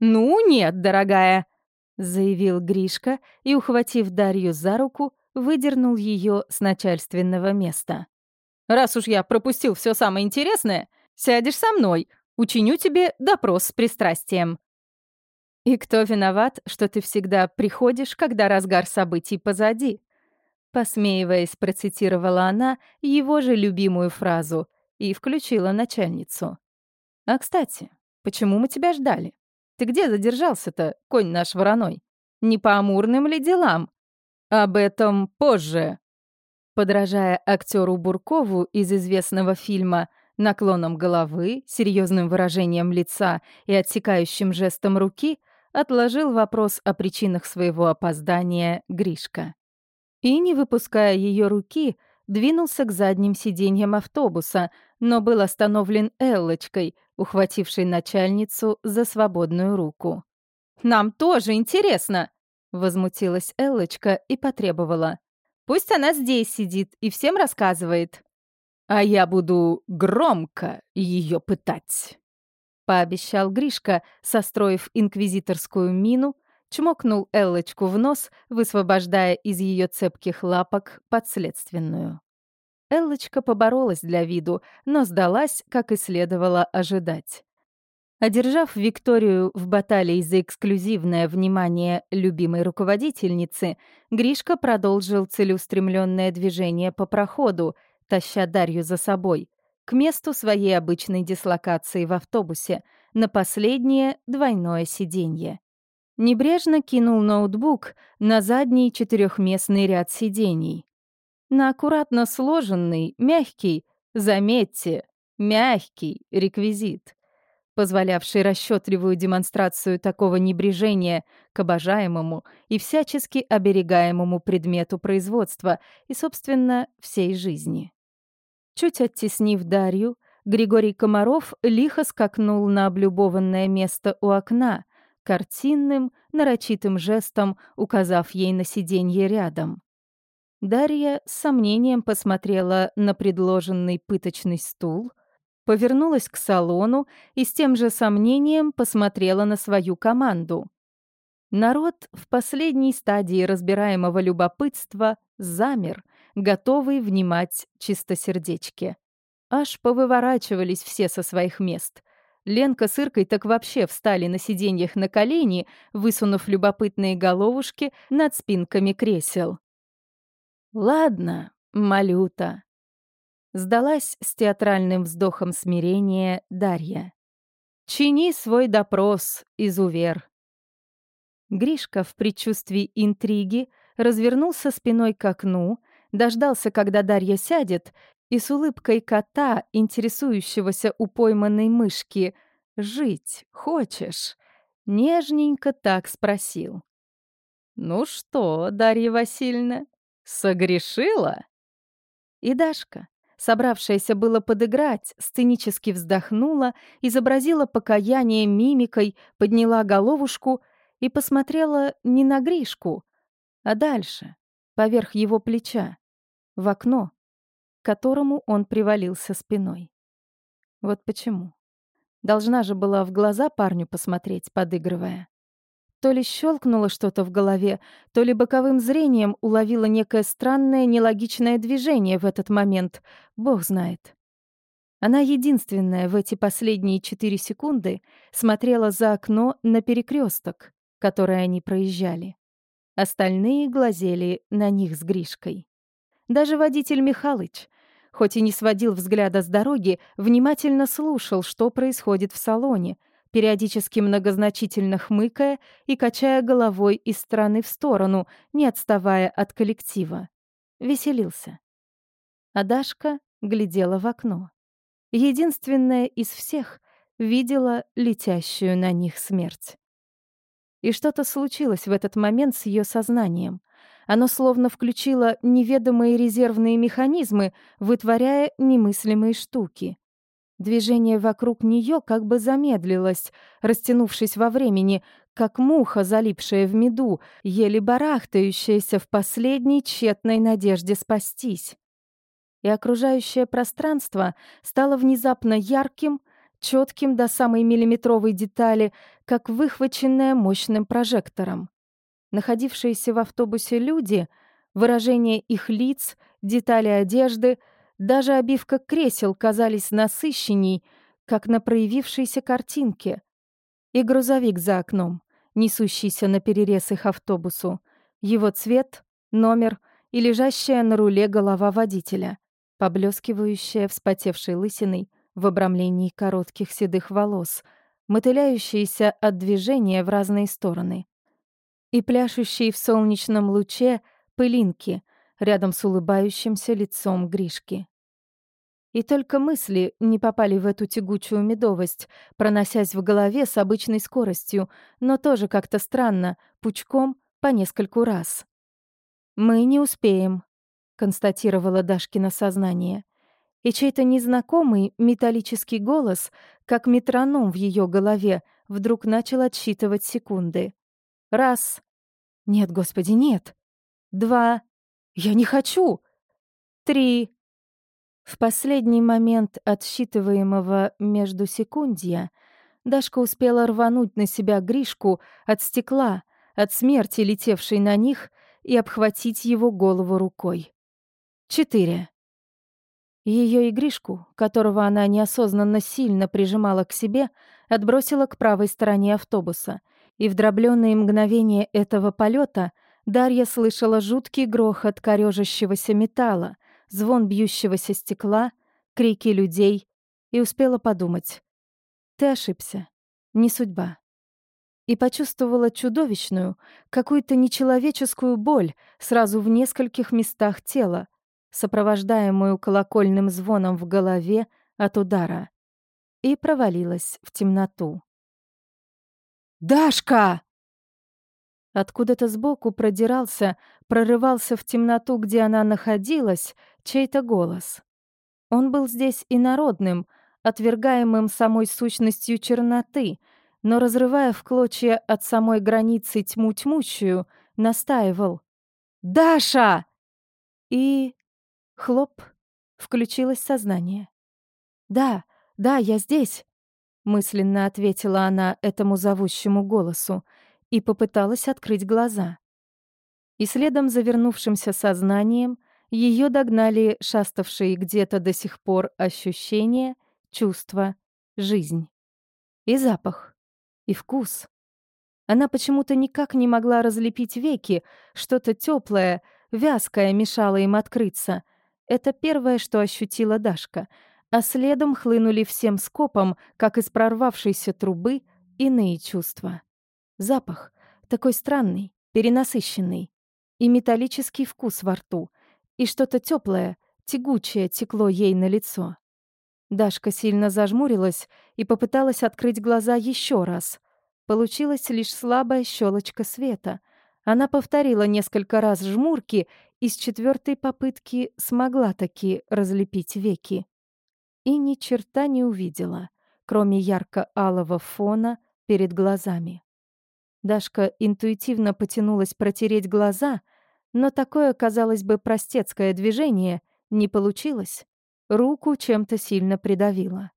«Ну нет, дорогая», — заявил Гришка и, ухватив Дарью за руку, выдернул ее с начальственного места. «Раз уж я пропустил все самое интересное, сядешь со мной, учиню тебе допрос с пристрастием». «И кто виноват, что ты всегда приходишь, когда разгар событий позади?» Посмеиваясь, процитировала она его же любимую фразу и включила начальницу. «А, кстати, почему мы тебя ждали? Ты где задержался-то, конь наш вороной? Не по амурным ли делам? Об этом позже». Подражая актеру Буркову из известного фильма наклоном головы, серьезным выражением лица и отсекающим жестом руки, отложил вопрос о причинах своего опоздания Гришка. И, не выпуская ее руки, двинулся к задним сиденьям автобуса, но был остановлен Эллочкой, ухватившей начальницу за свободную руку. «Нам тоже интересно!» — возмутилась Эллочка и потребовала. «Пусть она здесь сидит и всем рассказывает». «А я буду громко ее пытать», — пообещал Гришка, состроив инквизиторскую мину, чмокнул Эллочку в нос, высвобождая из ее цепких лапок подследственную. Эллочка поборолась для виду, но сдалась, как и следовало ожидать. Одержав Викторию в баталии за эксклюзивное внимание любимой руководительницы, Гришка продолжил целеустремленное движение по проходу, таща Дарью за собой, к месту своей обычной дислокации в автобусе, на последнее двойное сиденье. Небрежно кинул ноутбук на задний четырехместный ряд сидений. На аккуратно сложенный, мягкий, заметьте, мягкий реквизит, позволявший расчетливую демонстрацию такого небрежения к обожаемому и всячески оберегаемому предмету производства и, собственно, всей жизни. Чуть оттеснив Дарью, Григорий Комаров лихо скакнул на облюбованное место у окна — картинным, нарочитым жестом указав ей на сиденье рядом. Дарья с сомнением посмотрела на предложенный пыточный стул, повернулась к салону и с тем же сомнением посмотрела на свою команду. Народ в последней стадии разбираемого любопытства замер, готовый внимать чистосердечке. Аж повыворачивались все со своих мест. Ленка с Иркой так вообще встали на сиденьях на колени, высунув любопытные головушки над спинками кресел. «Ладно, малюта», — сдалась с театральным вздохом смирения Дарья. «Чини свой допрос, изувер». Гришка в предчувствии интриги развернулся спиной к окну, дождался, когда Дарья сядет, и с улыбкой кота, интересующегося у пойманной мышки, «Жить хочешь?» Нежненько так спросил. «Ну что, Дарья Васильевна, согрешила?» И Дашка, собравшаяся было подыграть, сценически вздохнула, изобразила покаяние мимикой, подняла головушку и посмотрела не на Гришку, а дальше, поверх его плеча, в окно, к которому он привалился спиной. Вот почему. Должна же была в глаза парню посмотреть, подыгрывая. То ли щелкнуло что-то в голове, то ли боковым зрением уловила некое странное, нелогичное движение в этот момент. Бог знает. Она единственная в эти последние четыре секунды смотрела за окно на перекресток, который они проезжали. Остальные глазели на них с Гришкой. Даже водитель Михалыч, хоть и не сводил взгляда с дороги, внимательно слушал, что происходит в салоне, периодически многозначительно хмыкая и качая головой из стороны в сторону, не отставая от коллектива. Веселился. А Дашка глядела в окно. Единственная из всех видела летящую на них смерть. И что-то случилось в этот момент с ее сознанием. Оно словно включило неведомые резервные механизмы, вытворяя немыслимые штуки. Движение вокруг нее как бы замедлилось, растянувшись во времени, как муха, залипшая в меду, еле барахтающаяся в последней тщетной надежде спастись. И окружающее пространство стало внезапно ярким, четким до самой миллиметровой детали, как выхваченная мощным прожектором. Находившиеся в автобусе люди, выражение их лиц, детали одежды, даже обивка кресел казались насыщенней, как на проявившейся картинке. И грузовик за окном, несущийся на перерез их автобусу. Его цвет, номер и лежащая на руле голова водителя, поблескивающая вспотевшей лысиной в обрамлении коротких седых волос, мотыляющиеся от движения в разные стороны. И пляшущие в солнечном луче пылинки рядом с улыбающимся лицом Гришки. И только мысли не попали в эту тягучую медовость, проносясь в голове с обычной скоростью, но тоже как-то странно, пучком по нескольку раз. «Мы не успеем», — констатировала Дашкина сознание. И чей-то незнакомый металлический голос, как метроном в ее голове, вдруг начал отсчитывать секунды. «Раз». «Нет, господи, нет». «Два». «Я не хочу». «Три». В последний момент отсчитываемого между секундья Дашка успела рвануть на себя Гришку от стекла, от смерти, летевшей на них, и обхватить его голову рукой. Четыре. Ее игришку, которого она неосознанно сильно прижимала к себе, отбросила к правой стороне автобуса, и в дробленные мгновения этого полета Дарья слышала жуткий грохот корежащегося металла, звон бьющегося стекла, крики людей и успела подумать. «Ты ошибся. Не судьба». И почувствовала чудовищную, какую-то нечеловеческую боль сразу в нескольких местах тела, сопровождаемую колокольным звоном в голове от удара, и провалилась в темноту. «Дашка!» Откуда-то сбоку продирался, прорывался в темноту, где она находилась, чей-то голос. Он был здесь инородным, отвергаемым самой сущностью черноты, но, разрывая в клочья от самой границы тьму тьмущую, настаивал. «Даша!» И... Хлоп. Включилось сознание. «Да, да, я здесь», — мысленно ответила она этому зовущему голосу и попыталась открыть глаза. И следом завернувшимся сознанием ее догнали шаставшие где-то до сих пор ощущения, чувства, жизнь. И запах, и вкус. Она почему-то никак не могла разлепить веки, что-то теплое, вязкое мешало им открыться. Это первое, что ощутила Дашка, а следом хлынули всем скопом, как из прорвавшейся трубы, иные чувства. Запах, такой странный, перенасыщенный. И металлический вкус во рту. И что-то теплое, тягучее текло ей на лицо. Дашка сильно зажмурилась и попыталась открыть глаза еще раз. Получилась лишь слабая щелочка света. Она повторила несколько раз жмурки и с четвертой попытки смогла таки разлепить веки. И ни черта не увидела, кроме ярко-алого фона перед глазами. Дашка интуитивно потянулась протереть глаза, но такое, казалось бы, простецкое движение не получилось. Руку чем-то сильно придавило.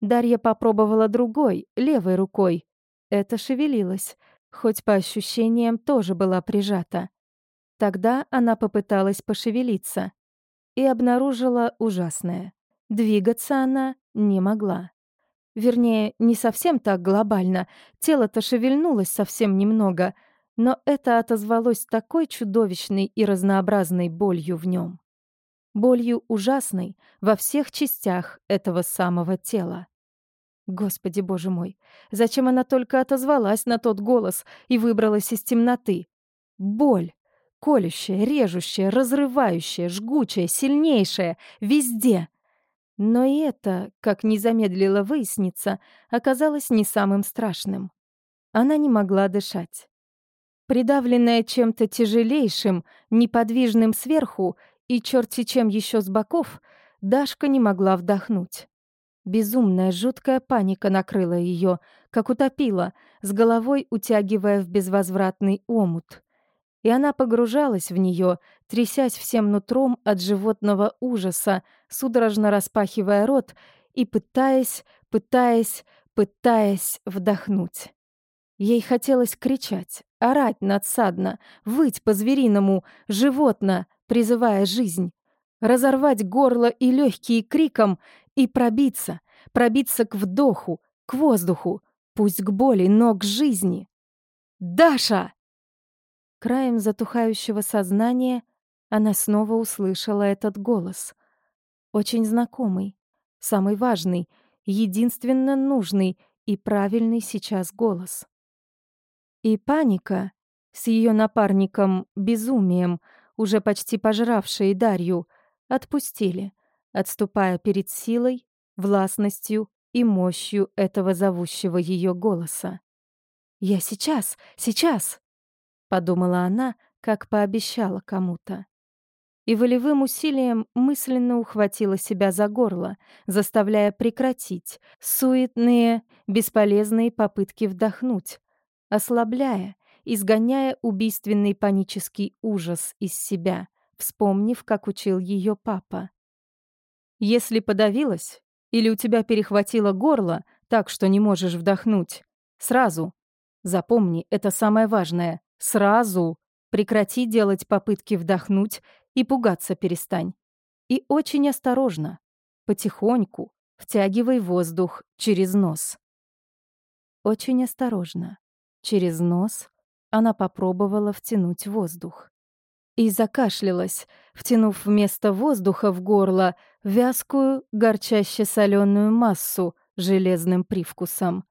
Дарья попробовала другой, левой рукой. Это шевелилось, хоть по ощущениям тоже была прижата. Тогда она попыталась пошевелиться и обнаружила ужасное. Двигаться она не могла. Вернее, не совсем так глобально. Тело-то шевельнулось совсем немного, но это отозвалось такой чудовищной и разнообразной болью в нем. Болью ужасной во всех частях этого самого тела. Господи, боже мой, зачем она только отозвалась на тот голос и выбралась из темноты? Боль. Колющая, режущая, разрывающая, жгучая, сильнейшая, везде. Но и это, как не замедлило выясниться, оказалось не самым страшным. Она не могла дышать. Придавленная чем-то тяжелейшим, неподвижным сверху и черти чем еще с боков, Дашка не могла вдохнуть. Безумная, жуткая паника накрыла ее, как утопила, с головой утягивая в безвозвратный омут и она погружалась в нее, трясясь всем нутром от животного ужаса, судорожно распахивая рот и пытаясь, пытаясь, пытаясь вдохнуть. Ей хотелось кричать, орать надсадно, выть по-звериному, животно, призывая жизнь, разорвать горло и легкие криком и пробиться, пробиться к вдоху, к воздуху, пусть к боли, но к жизни. «Даша!» Краем затухающего сознания она снова услышала этот голос. Очень знакомый, самый важный, единственно нужный и правильный сейчас голос. И паника с ее напарником безумием, уже почти пожравшей Дарью, отпустили, отступая перед силой, властностью и мощью этого зовущего ее голоса. «Я сейчас, сейчас!» — подумала она, как пообещала кому-то. И волевым усилием мысленно ухватила себя за горло, заставляя прекратить суетные, бесполезные попытки вдохнуть, ослабляя, изгоняя убийственный панический ужас из себя, вспомнив, как учил ее папа. «Если подавилась или у тебя перехватило горло так, что не можешь вдохнуть, сразу. Запомни, это самое важное. Сразу прекрати делать попытки вдохнуть и пугаться перестань. И очень осторожно, потихоньку, втягивай воздух через нос. Очень осторожно. Через нос она попробовала втянуть воздух. И закашлялась, втянув вместо воздуха в горло вязкую, горчаще соленую массу железным привкусом.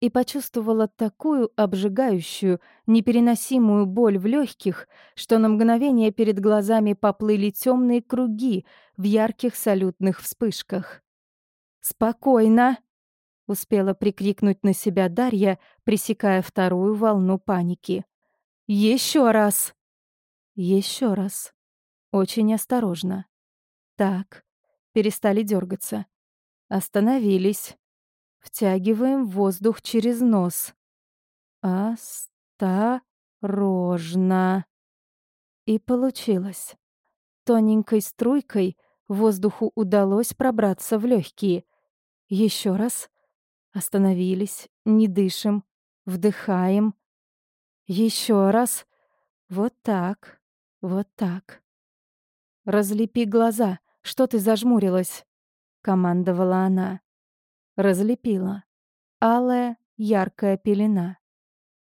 И почувствовала такую обжигающую, непереносимую боль в легких, что на мгновение перед глазами поплыли темные круги в ярких салютных вспышках. «Спокойно!» Успела прикрикнуть на себя Дарья, пресекая вторую волну паники. Еще раз! Еще раз. Очень осторожно. Так, перестали дергаться. Остановились. Втягиваем воздух через нос. Осторожно. И получилось. Тоненькой струйкой воздуху удалось пробраться в легкие. Еще раз. Остановились, не дышим, вдыхаем. Еще раз. Вот так, вот так. «Разлепи глаза, что ты зажмурилась?» — командовала она. Разлепила. Алая, яркая пелена.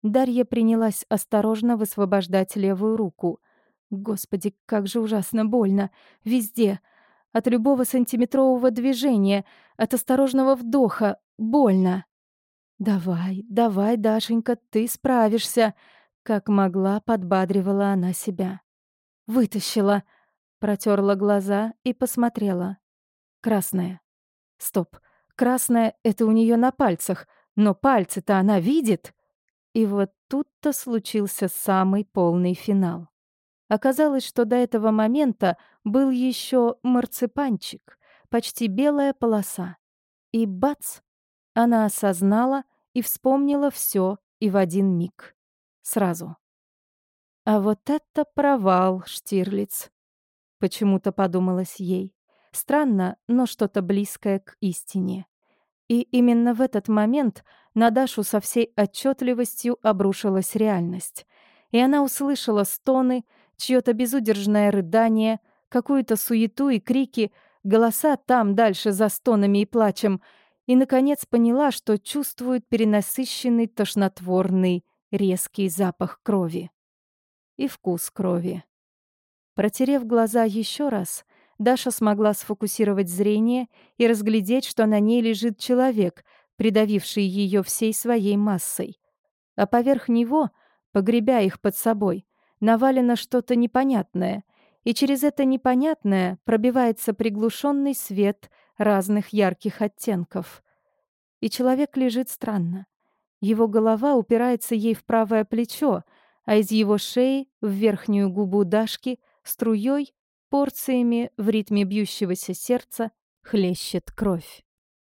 Дарья принялась осторожно высвобождать левую руку. Господи, как же ужасно больно. Везде. От любого сантиметрового движения, от осторожного вдоха. Больно. «Давай, давай, Дашенька, ты справишься!» Как могла, подбадривала она себя. «Вытащила!» Протерла глаза и посмотрела. Красная. Стоп. Красная — это у нее на пальцах, но пальцы-то она видит. И вот тут-то случился самый полный финал. Оказалось, что до этого момента был еще марципанчик, почти белая полоса. И бац! Она осознала и вспомнила все и в один миг. Сразу. А вот это провал, Штирлиц. Почему-то подумалось ей. Странно, но что-то близкое к истине. И именно в этот момент на Дашу со всей отчетливостью обрушилась реальность. И она услышала стоны, чье-то безудержное рыдание, какую-то суету и крики, голоса там дальше за стонами и плачем — и, наконец, поняла, что чувствует перенасыщенный тошнотворный резкий запах крови. И вкус крови. Протерев глаза еще раз, Даша смогла сфокусировать зрение и разглядеть, что на ней лежит человек, придавивший ее всей своей массой. А поверх него, погребя их под собой, навалено что-то непонятное, и через это непонятное пробивается приглушенный свет разных ярких оттенков. И человек лежит странно. Его голова упирается ей в правое плечо, а из его шеи в верхнюю губу Дашки струей, порциями в ритме бьющегося сердца хлещет кровь.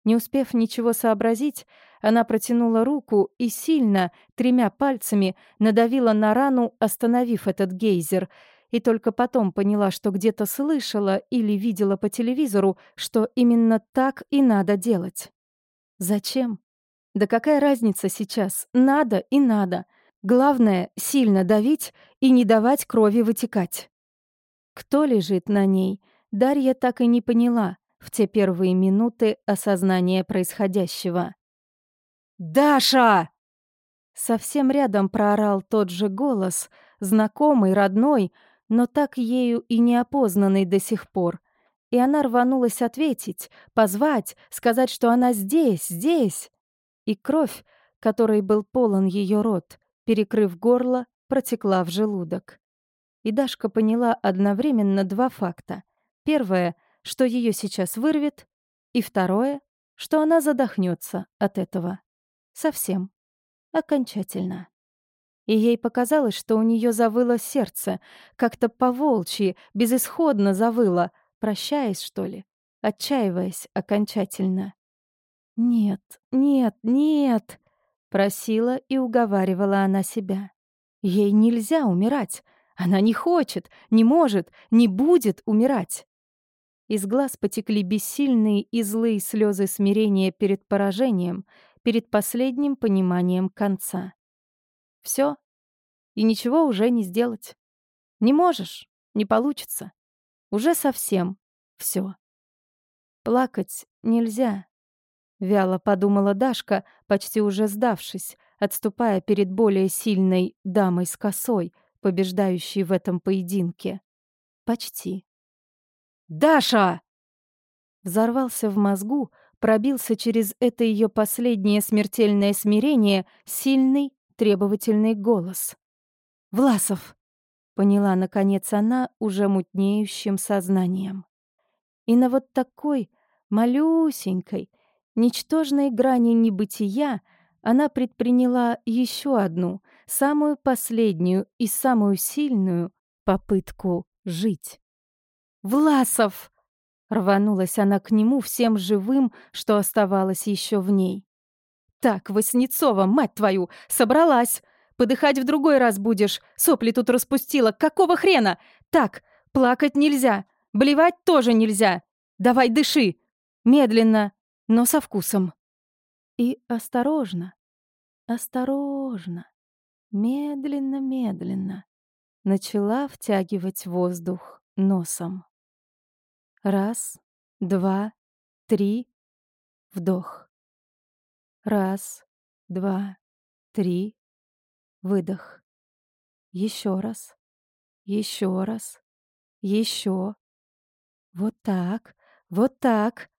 Не успев ничего сообразить, она протянула руку и сильно, тремя пальцами, надавила на рану, остановив этот гейзер — и только потом поняла, что где-то слышала или видела по телевизору, что именно так и надо делать. Зачем? Да какая разница сейчас? Надо и надо. Главное — сильно давить и не давать крови вытекать. Кто лежит на ней, Дарья так и не поняла в те первые минуты осознания происходящего. «Даша!» Совсем рядом проорал тот же голос, знакомый, родной, но так ею и не опознанный до сих пор. И она рванулась ответить, позвать, сказать, что она здесь, здесь. И кровь, которой был полон ее рот, перекрыв горло, протекла в желудок. И Дашка поняла одновременно два факта. Первое, что ее сейчас вырвет, и второе, что она задохнется от этого. Совсем. Окончательно. И ей показалось, что у нее завыло сердце, как-то по-волчьи, безысходно завыло, прощаясь, что ли, отчаиваясь окончательно. «Нет, нет, нет!» — просила и уговаривала она себя. «Ей нельзя умирать. Она не хочет, не может, не будет умирать». Из глаз потекли бессильные и злые слезы смирения перед поражением, перед последним пониманием конца. Все, и ничего уже не сделать. Не можешь, не получится. Уже совсем все. Плакать нельзя, вяло подумала Дашка, почти уже сдавшись, отступая перед более сильной дамой с косой, побеждающей в этом поединке. Почти. «Даша!» Взорвался в мозгу, пробился через это ее последнее смертельное смирение сильный, требовательный голос. «Власов!» — поняла, наконец, она уже мутнеющим сознанием. И на вот такой малюсенькой, ничтожной грани небытия она предприняла еще одну, самую последнюю и самую сильную попытку жить. «Власов!» Рванулась она к нему всем живым, что оставалось еще в ней. «Так, Васнецова, мать твою, собралась! Подыхать в другой раз будешь, сопли тут распустила, какого хрена? Так, плакать нельзя, блевать тоже нельзя. Давай дыши, медленно, но со вкусом». И осторожно, осторожно, медленно-медленно начала втягивать воздух носом. Раз, два, три. Вдох. Раз, два, три. Выдох. Еще раз. Еще раз. Еще. Вот так. Вот так.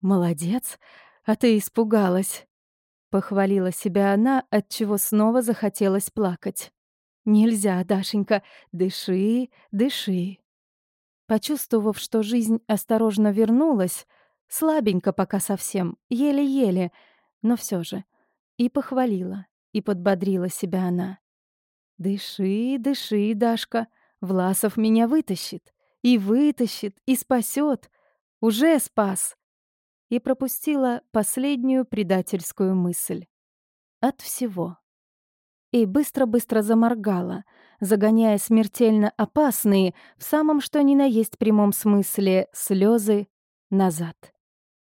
Молодец. А ты испугалась. Похвалила себя она, от чего снова захотелось плакать. Нельзя, Дашенька. Дыши, дыши. Почувствовав, что жизнь осторожно вернулась, слабенько пока совсем, еле-еле, но все же, и похвалила, и подбодрила себя она. «Дыши, дыши, Дашка, Власов меня вытащит, и вытащит, и спасет, уже спас!» И пропустила последнюю предательскую мысль. От всего и быстро-быстро заморгала, загоняя смертельно опасные, в самом что ни на есть прямом смысле, слезы назад.